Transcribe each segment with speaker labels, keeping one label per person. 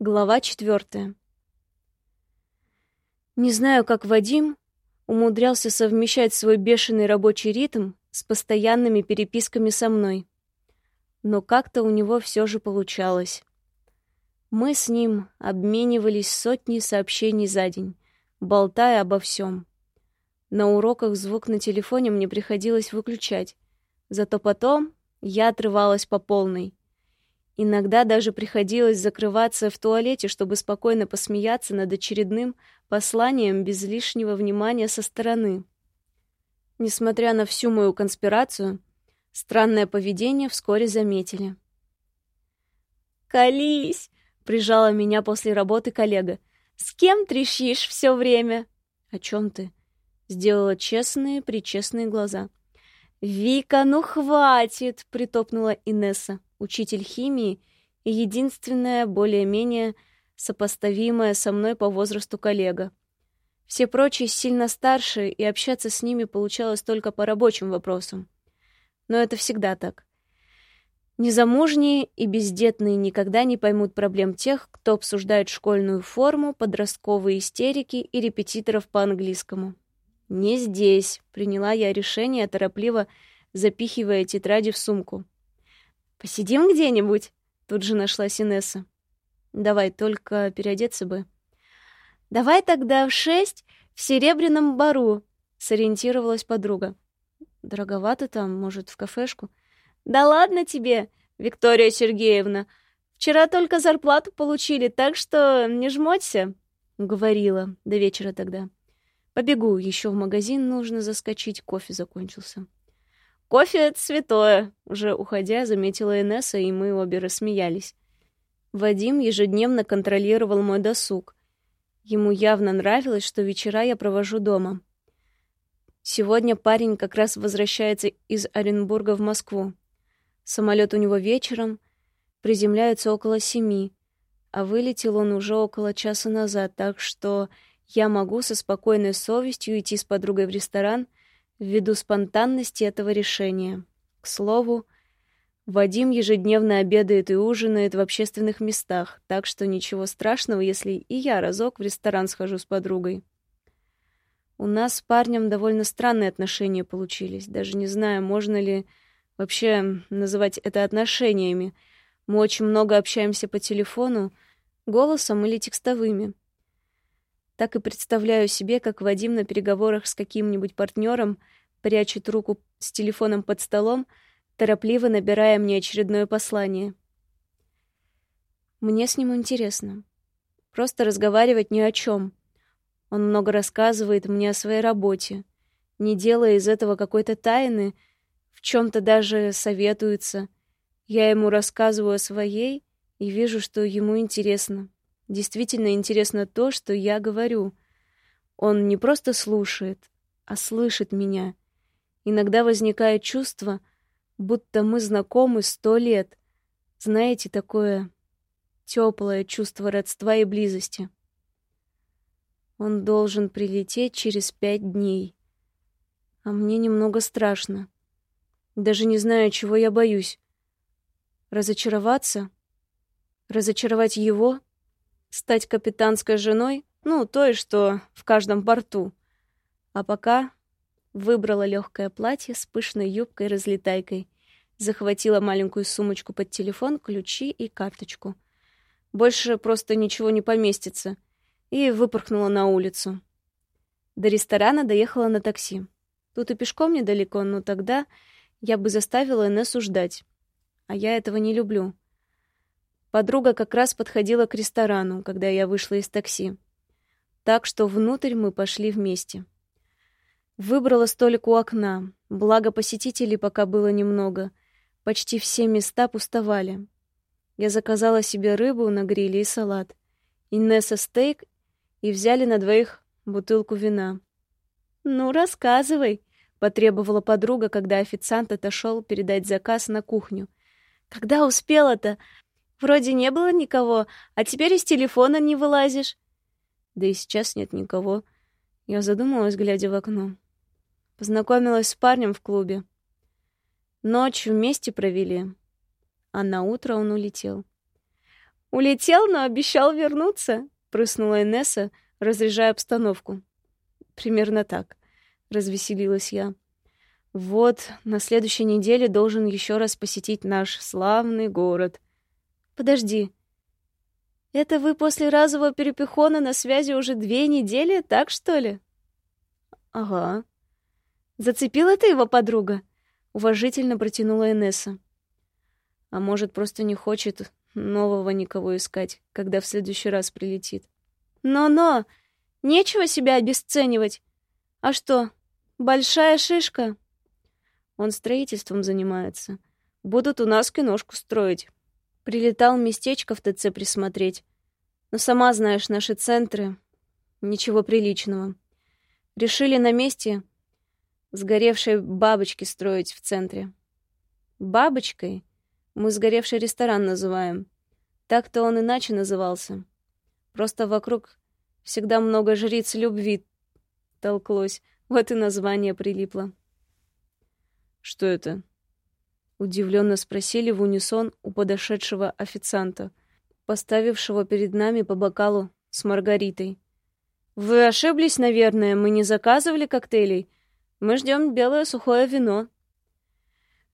Speaker 1: Глава четвертая. Не знаю, как Вадим умудрялся совмещать свой бешеный рабочий ритм с постоянными переписками со мной. Но как-то у него все же получалось. Мы с ним обменивались сотней сообщений за день, болтая обо всем. На уроках звук на телефоне мне приходилось выключать, зато потом я отрывалась по полной. Иногда даже приходилось закрываться в туалете, чтобы спокойно посмеяться над очередным посланием без лишнего внимания со стороны. Несмотря на всю мою конспирацию, странное поведение вскоре заметили. «Колись!» — прижала меня после работы коллега. «С кем трещишь все время?» «О чем ты?» — сделала честные, причестные глаза. «Вика, ну хватит!» — притопнула Инесса учитель химии и единственная более-менее сопоставимая со мной по возрасту коллега. Все прочие сильно старше, и общаться с ними получалось только по рабочим вопросам. Но это всегда так. Незамужние и бездетные никогда не поймут проблем тех, кто обсуждает школьную форму, подростковые истерики и репетиторов по английскому. «Не здесь», — приняла я решение, торопливо запихивая тетради в сумку. «Посидим где-нибудь?» — тут же нашлась Инесса. «Давай, только переодеться бы». «Давай тогда в шесть в Серебряном бару», — сориентировалась подруга. «Дороговато там, может, в кафешку?» «Да ладно тебе, Виктория Сергеевна. Вчера только зарплату получили, так что не жмоться», — говорила. До вечера тогда. «Побегу, еще в магазин нужно заскочить, кофе закончился». «Кофе — это святое!» — уже уходя, заметила Инесса, и мы обе рассмеялись. Вадим ежедневно контролировал мой досуг. Ему явно нравилось, что вечера я провожу дома. Сегодня парень как раз возвращается из Оренбурга в Москву. Самолет у него вечером, приземляется около семи, а вылетел он уже около часа назад, так что я могу со спокойной совестью идти с подругой в ресторан — ввиду спонтанности этого решения. К слову, Вадим ежедневно обедает и ужинает в общественных местах, так что ничего страшного, если и я разок в ресторан схожу с подругой. У нас с парнем довольно странные отношения получились. Даже не знаю, можно ли вообще называть это отношениями. Мы очень много общаемся по телефону, голосом или текстовыми так и представляю себе, как Вадим на переговорах с каким-нибудь партнером прячет руку с телефоном под столом, торопливо набирая мне очередное послание. Мне с ним интересно. Просто разговаривать ни о чем. Он много рассказывает мне о своей работе, не делая из этого какой-то тайны, в чем-то даже советуется. Я ему рассказываю о своей и вижу, что ему интересно. Действительно интересно то, что я говорю. Он не просто слушает, а слышит меня. Иногда возникает чувство, будто мы знакомы сто лет. Знаете, такое теплое чувство родства и близости. Он должен прилететь через пять дней. А мне немного страшно. Даже не знаю, чего я боюсь. Разочароваться? Разочаровать его? Стать капитанской женой, ну, той, что в каждом порту. А пока выбрала легкое платье с пышной юбкой-разлетайкой, захватила маленькую сумочку под телефон, ключи и карточку. Больше просто ничего не поместится, и выпорхнула на улицу. До ресторана доехала на такси. Тут и пешком недалеко, но тогда я бы заставила Инессу ждать. А я этого не люблю. Подруга как раз подходила к ресторану, когда я вышла из такси. Так что внутрь мы пошли вместе. Выбрала столик у окна, благо посетителей пока было немного. Почти все места пустовали. Я заказала себе рыбу на гриле и салат. Инесса стейк и взяли на двоих бутылку вина. «Ну, рассказывай», — потребовала подруга, когда официант отошел передать заказ на кухню. «Когда успела-то? Вроде не было никого, а теперь из телефона не вылазишь. Да и сейчас нет никого. Я задумалась, глядя в окно. Познакомилась с парнем в клубе. Ночь вместе провели, а на утро он улетел. Улетел, но обещал вернуться, прыснула Инесса, разряжая обстановку. Примерно так, развеселилась я. Вот, на следующей неделе должен еще раз посетить наш славный город. Подожди. Это вы после разового перепихона на связи уже две недели, так что ли? Ага. Зацепила ты его подруга? Уважительно протянула Инесса. А может, просто не хочет нового никого искать, когда в следующий раз прилетит. Но-но! Нечего себя обесценивать. А что, большая шишка? Он строительством занимается. Будут у нас киношку строить. Прилетал местечко в ТЦ присмотреть. Но сама знаешь, наши центры... Ничего приличного. Решили на месте сгоревшей бабочки строить в центре. Бабочкой мы сгоревший ресторан называем. Так-то он иначе назывался. Просто вокруг всегда много жриц любви толклось. Вот и название прилипло. «Что это?» Удивленно спросили в унисон у подошедшего официанта, поставившего перед нами по бокалу с маргаритой. «Вы ошиблись, наверное, мы не заказывали коктейлей. Мы ждем белое сухое вино».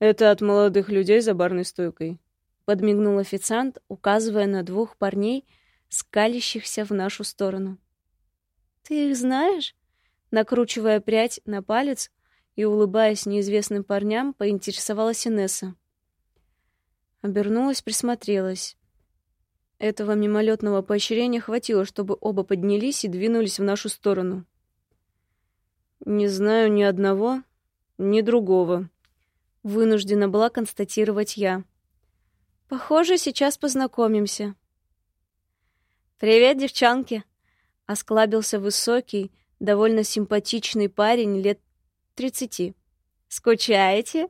Speaker 2: «Это от молодых людей за барной стойкой», —
Speaker 1: подмигнул официант, указывая на двух парней, скалящихся в нашу сторону. «Ты их знаешь?» Накручивая прядь на палец, и, улыбаясь неизвестным парням, поинтересовалась Инесса. Обернулась, присмотрелась. Этого мимолетного поощрения хватило, чтобы оба поднялись и двинулись в нашу сторону.
Speaker 2: «Не знаю ни одного, ни другого», — вынуждена была констатировать я.
Speaker 1: «Похоже, сейчас познакомимся». «Привет, девчонки!» — осклабился высокий, довольно симпатичный парень лет тридцати. Скучаете?»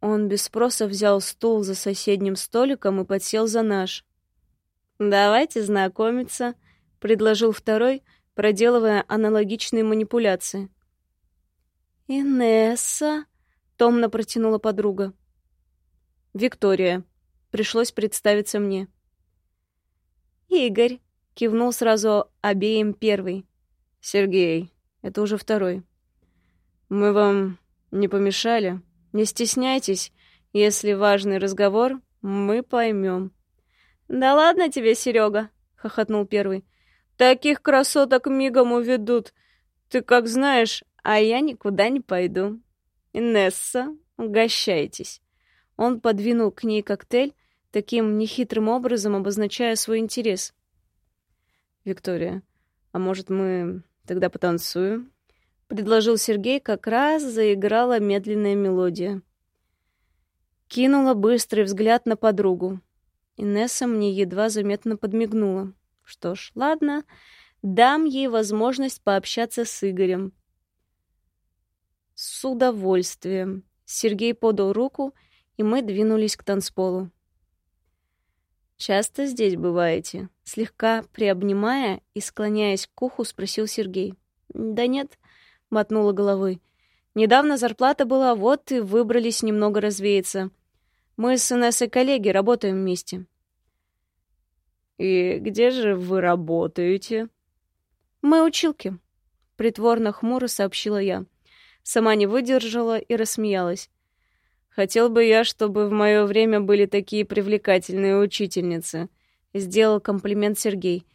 Speaker 1: Он без спроса взял стул за соседним столиком и подсел за наш. «Давайте знакомиться», — предложил второй, проделывая аналогичные манипуляции. «Инесса», — томно протянула подруга.
Speaker 2: «Виктория», — пришлось представиться мне.
Speaker 1: «Игорь», — кивнул сразу обеим первый.
Speaker 2: «Сергей», — это уже второй. «Мы вам не помешали? Не стесняйтесь. Если важный разговор, мы поймем».
Speaker 1: «Да ладно тебе, Серега, хохотнул первый. «Таких красоток мигом уведут. Ты как знаешь, а я никуда не пойду. Инесса, угощайтесь». Он подвинул к ней коктейль, таким нехитрым образом обозначая свой интерес.
Speaker 2: «Виктория, а может, мы тогда потанцуем?»
Speaker 1: Предложил Сергей, как раз заиграла медленная мелодия. Кинула быстрый взгляд на подругу. Инесса мне едва заметно подмигнула. Что ж, ладно, дам ей возможность пообщаться с Игорем. С удовольствием. Сергей подал руку, и мы двинулись к танцполу. «Часто здесь бываете?» Слегка приобнимая и склоняясь к уху, спросил Сергей. «Да нет, мотнула головой. Недавно зарплата была, вот и выбрались немного развеяться. Мы с Инессой коллеги, работаем вместе.
Speaker 2: И где же вы работаете?
Speaker 1: Мы училки, притворно хмуро сообщила я. Сама не выдержала и рассмеялась.
Speaker 2: Хотел бы я, чтобы в мое время были такие привлекательные учительницы. Сделал комплимент Сергей.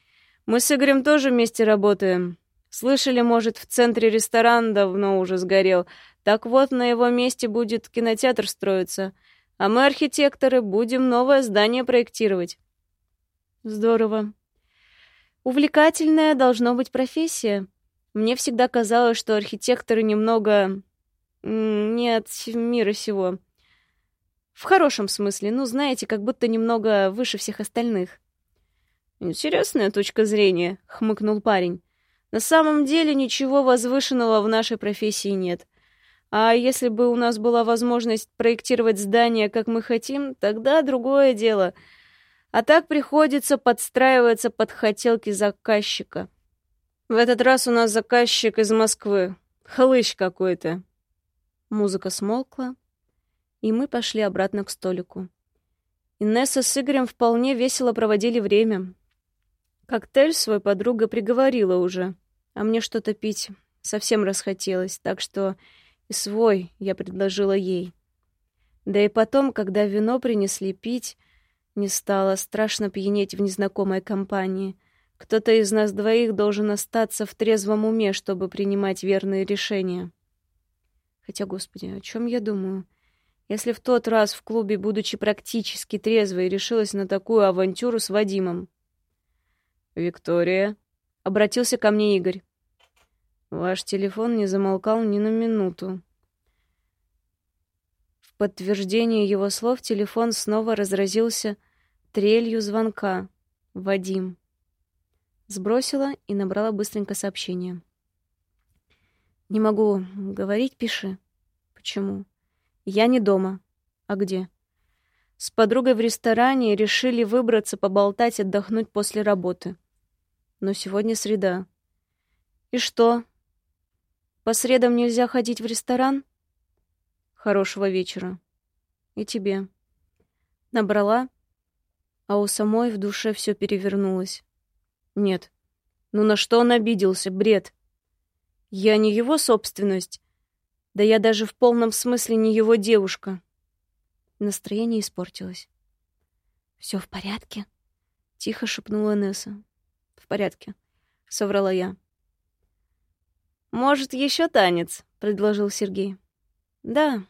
Speaker 2: Мы с Игорем тоже вместе работаем. Слышали, может, в центре ресторан давно уже сгорел. Так вот, на его месте будет кинотеатр строиться. А мы, архитекторы, будем новое здание проектировать.
Speaker 1: Здорово. Увлекательная должно быть профессия. Мне всегда казалось, что архитекторы немного... Нет, мира сего. В хорошем смысле, ну, знаете, как будто немного выше всех остальных.
Speaker 2: «Интересная точка зрения», — хмыкнул парень. На самом деле ничего возвышенного в нашей профессии нет. А если бы у нас была возможность проектировать здание, как мы хотим, тогда другое дело. А так приходится подстраиваться под хотелки заказчика. В этот раз у нас заказчик из Москвы. Хлыщ какой-то.
Speaker 1: Музыка смолкла, и мы пошли обратно к столику.
Speaker 2: Инесса с Игорем вполне весело проводили время. Коктейль свой подруга приговорила уже, а мне что-то пить совсем расхотелось, так что и свой я предложила ей. Да и потом, когда вино принесли пить, не стало страшно пьянеть в незнакомой компании. Кто-то из нас двоих должен остаться в трезвом уме, чтобы принимать верные решения. Хотя, господи, о чем я думаю? Если в тот раз в клубе, будучи практически трезвой, решилась на такую авантюру с Вадимом. «Виктория», — обратился ко мне Игорь. «Ваш телефон не замолкал ни на минуту». В подтверждение его слов телефон снова разразился трелью звонка. «Вадим». Сбросила и набрала быстренько сообщение. «Не могу говорить, пиши». «Почему?» Я не дома. А где? С подругой в ресторане решили выбраться, поболтать, отдохнуть после работы. Но сегодня среда. И что? По средам нельзя ходить в ресторан? Хорошего вечера. И тебе. Набрала, а у самой в душе все перевернулось. Нет. Ну на что он обиделся? Бред. Я не его собственность. Да я даже в полном смысле не его девушка. Настроение испортилось. Все в порядке? Тихо шепнула Несса. В порядке, соврала я. Может, еще танец? предложил Сергей. Да,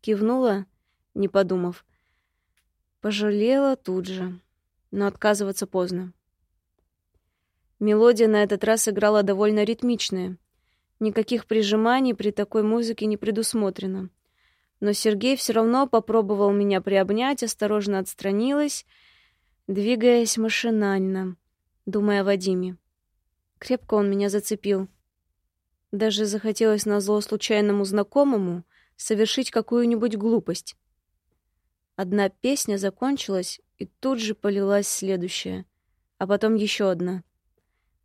Speaker 2: кивнула, не подумав. Пожалела тут же, но отказываться поздно. Мелодия на этот раз играла довольно ритмичная. Никаких прижиманий при такой музыке не предусмотрено. Но Сергей все равно попробовал меня приобнять, осторожно отстранилась, двигаясь машинально, думая о Вадиме. Крепко он меня зацепил. Даже захотелось на зло случайному знакомому совершить какую-нибудь глупость. Одна песня закончилась, и тут же полилась следующая, а потом еще одна.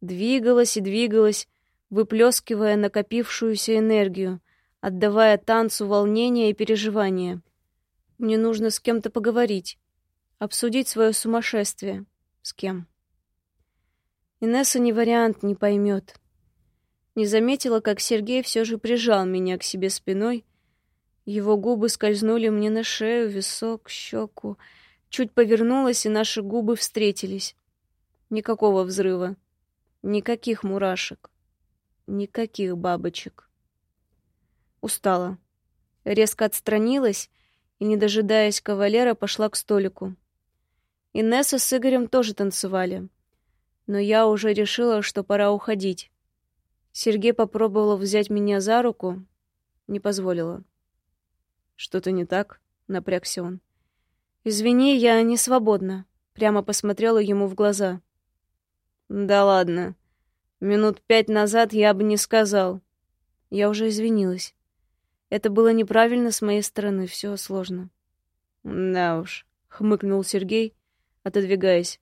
Speaker 2: Двигалась и двигалась, выплескивая накопившуюся энергию, отдавая танцу волнения и переживания. Мне нужно с кем-то поговорить, обсудить свое сумасшествие. С кем? Инесса не вариант, не поймет. Не заметила, как Сергей все же прижал меня к себе спиной. Его губы скользнули мне на шею, висок, щеку. Чуть повернулась, и наши губы встретились. Никакого взрыва, никаких мурашек. Никаких бабочек. Устала. Резко отстранилась и, не дожидаясь кавалера, пошла к столику. Инесса с Игорем тоже танцевали. Но я уже решила, что пора уходить. Сергей попробовал взять меня за руку, не позволила. «Что-то не так?» — напрягся он. «Извини, я не свободна», — прямо посмотрела ему в глаза. «Да ладно», Минут пять назад я бы не сказал. Я уже извинилась. Это было неправильно с моей стороны, все сложно. Да уж, хмыкнул Сергей, отодвигаясь.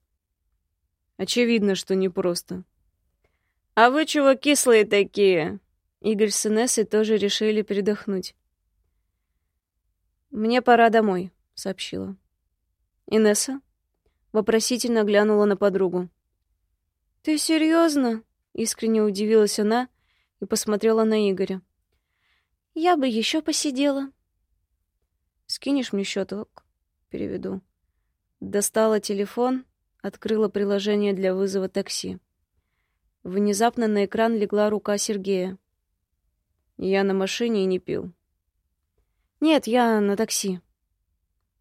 Speaker 2: Очевидно, что непросто. А вы чего кислые такие? Игорь с Инессой тоже решили передохнуть. Мне пора домой, сообщила. Инесса вопросительно глянула на подругу. Ты серьезно? Искренне удивилась она и посмотрела на Игоря. «Я бы еще посидела». «Скинешь мне счеток?» «Переведу». Достала телефон, открыла приложение для вызова такси. Внезапно на экран легла рука Сергея. Я на машине и не пил. «Нет, я на такси».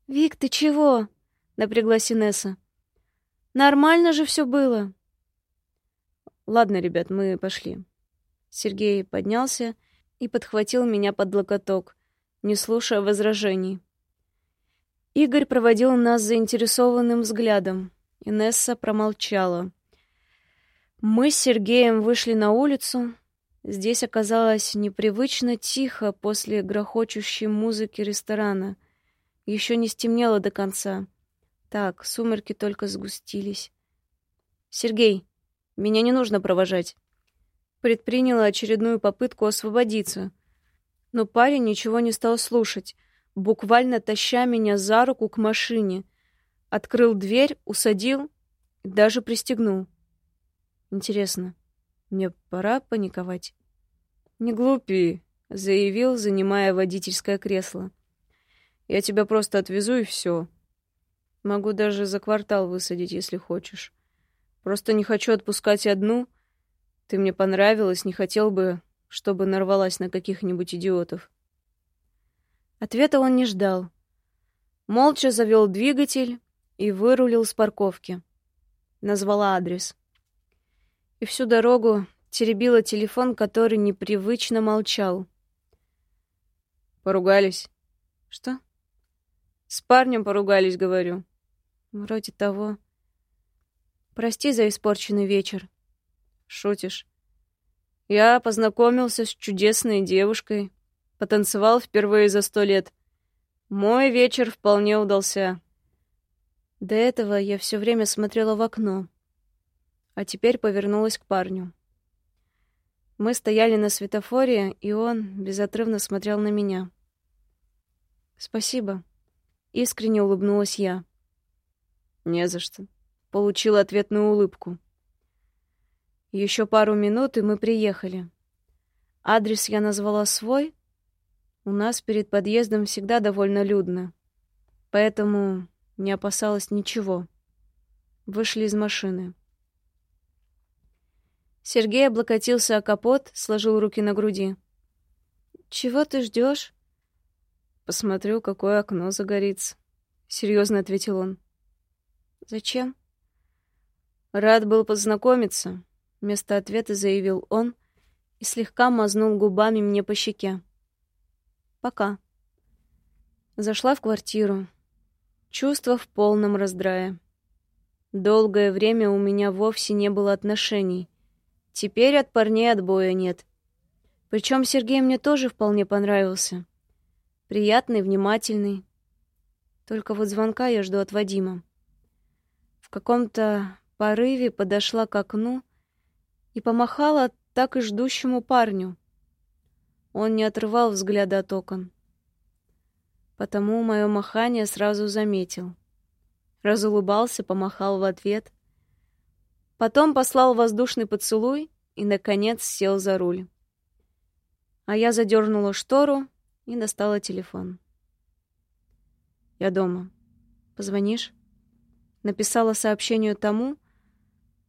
Speaker 2: «Вик, ты чего?» — напряглась Инесса. «Нормально же все было». Ладно, ребят, мы пошли. Сергей поднялся и подхватил меня под локоток, не слушая возражений. Игорь проводил нас заинтересованным взглядом. Инесса промолчала. Мы с Сергеем вышли на улицу. Здесь оказалось непривычно тихо после грохочущей музыки ресторана. Еще не стемнело до конца. Так, сумерки только сгустились. «Сергей, меня не нужно провожать. Предприняла очередную попытку освободиться. Но парень ничего не стал слушать, буквально таща меня за руку к машине. Открыл дверь, усадил даже пристегнул. Интересно, мне пора паниковать? Не глупи, заявил, занимая водительское кресло. Я тебя просто отвезу и все. Могу даже за квартал высадить, если хочешь. Просто не хочу отпускать одну. Ты мне понравилась, не хотел бы, чтобы нарвалась на каких-нибудь идиотов. Ответа он не ждал. Молча завел двигатель и вырулил с парковки. Назвала адрес. И всю дорогу теребила телефон, который непривычно молчал. Поругались. Что? С парнем поругались, говорю. Вроде того. Прости за испорченный вечер. Шутишь? Я познакомился с чудесной девушкой, потанцевал впервые за сто лет. Мой вечер вполне удался. До этого я все время смотрела в окно, а теперь повернулась к парню. Мы стояли на светофоре, и он безотрывно смотрел на меня. «Спасибо», — искренне улыбнулась я. «Не за что», получил ответную улыбку. Еще пару минут, и мы приехали. Адрес я назвала свой. У нас перед подъездом всегда довольно людно, поэтому не опасалась ничего. Вышли из машины. Сергей облокотился о капот, сложил руки на груди. «Чего ты ждешь? «Посмотрю, какое окно загорится», — серьезно ответил он. «Зачем?» Рад был познакомиться, вместо ответа заявил он и слегка мазнул губами мне по щеке. Пока. Зашла в квартиру. Чувство в полном раздрае. Долгое время у меня вовсе не было отношений. Теперь от парней отбоя нет. Причем Сергей мне тоже вполне понравился. Приятный, внимательный. Только вот звонка я жду от Вадима. В каком-то порыве подошла к окну и помахала так и ждущему парню. Он не отрывал взгляда от окон. Потому мое махание сразу заметил. Разулыбался, помахал в ответ. Потом послал воздушный поцелуй и, наконец, сел за руль. А я задернула штору и достала телефон. «Я дома. Позвонишь?» Написала сообщению тому,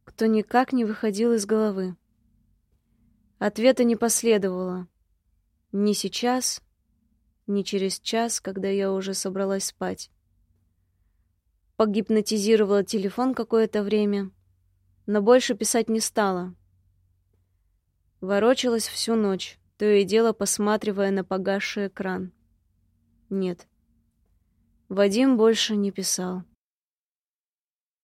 Speaker 2: кто никак не выходил из головы. Ответа не последовало. Ни сейчас, ни через час, когда я уже собралась спать. Погипнотизировала телефон какое-то время, но больше писать не стала. Ворочалась всю ночь, то и дело посматривая на погасший экран. Нет. Вадим больше не писал.